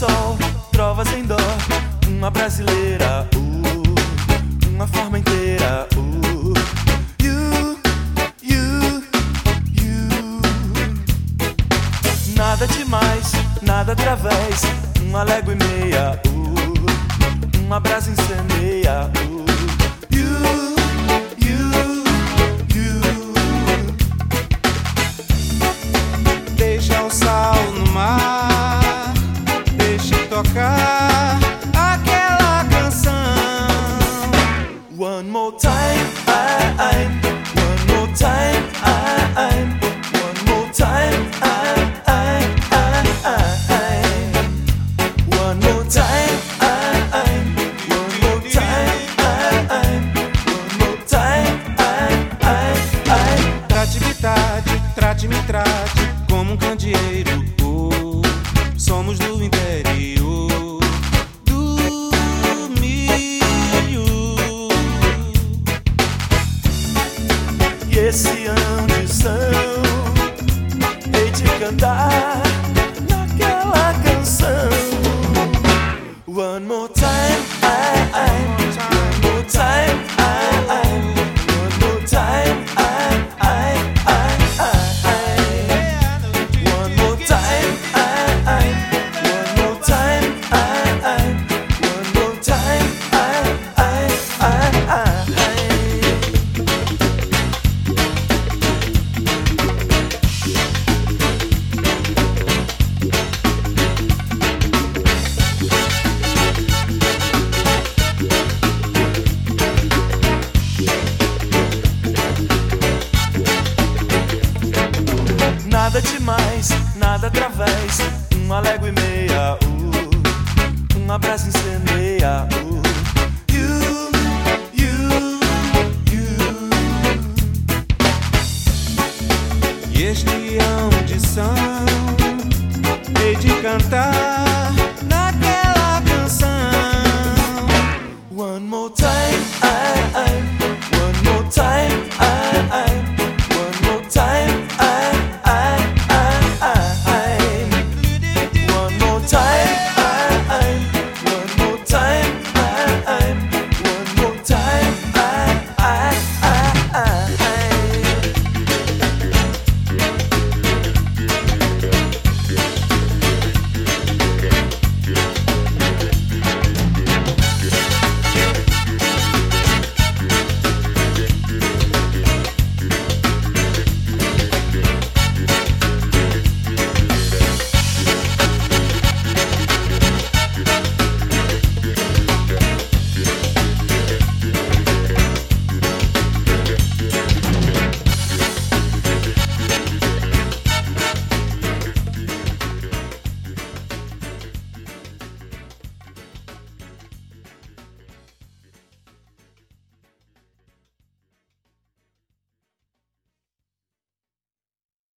sol, trovas em dó, uma brasileira, uh, uma forma inteira, uh. Nada demais, nada através, uma légua e meia, uh, uma brasa incendeia, uh. One more time. One more time. One more time, I, I, I, I, One more time. One more time. One more time, I, I, I. Trate-me, trate, trate-me, trate como um candeeiro. Oh, somos do interior hei de cantar naquela canção. One more time, mais, nada através. Uma légua e meia, uh, um abraço incendeia, uh. You, you, you. E este é de são, hei de cantar.